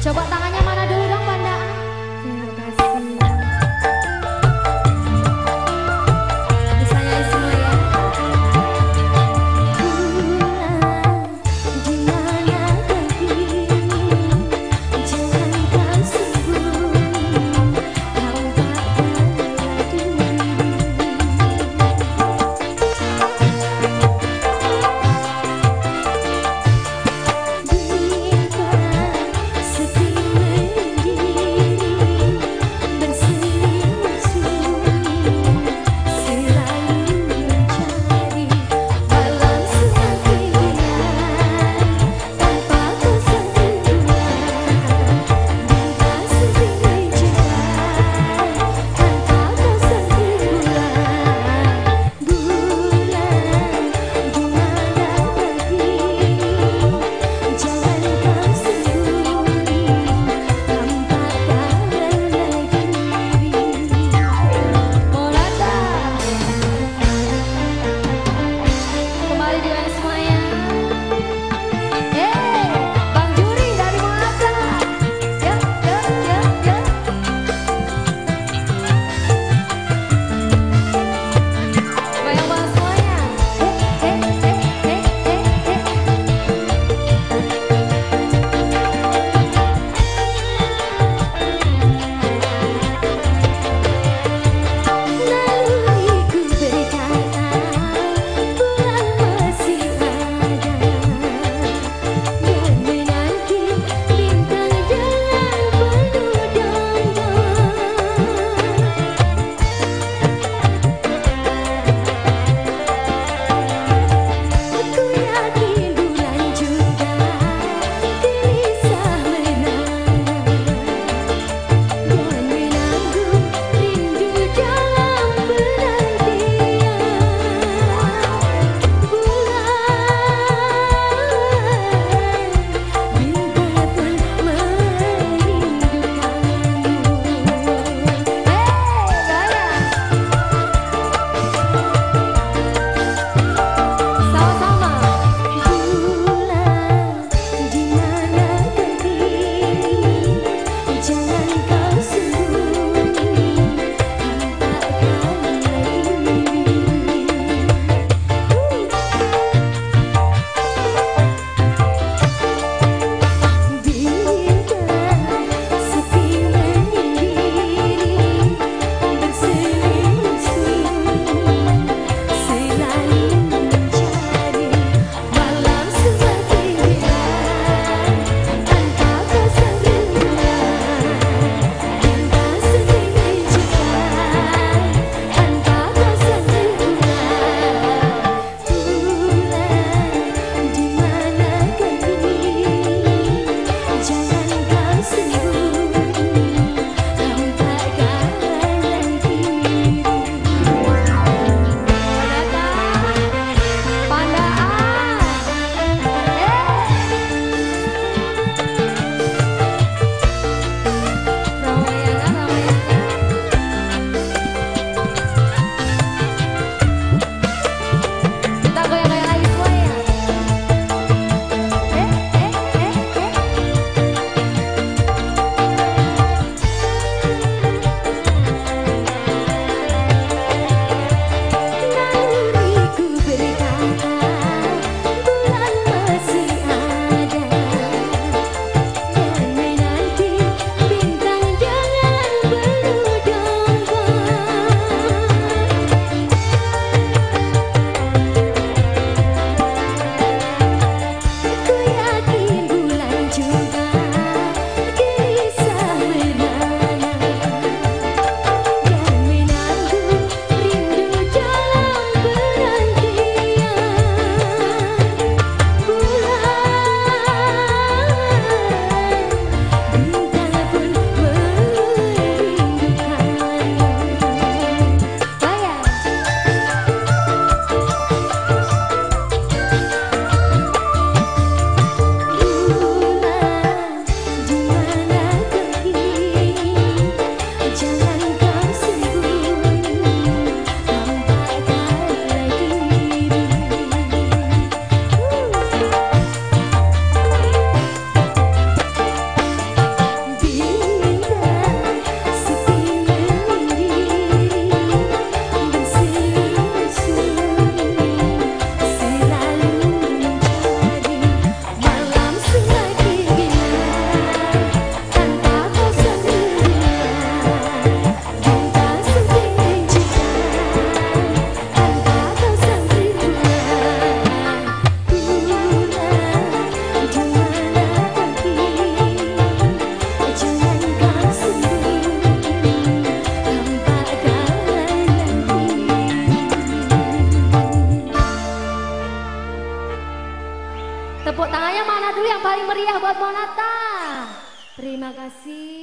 交过单。buat Monata. Terima kasih.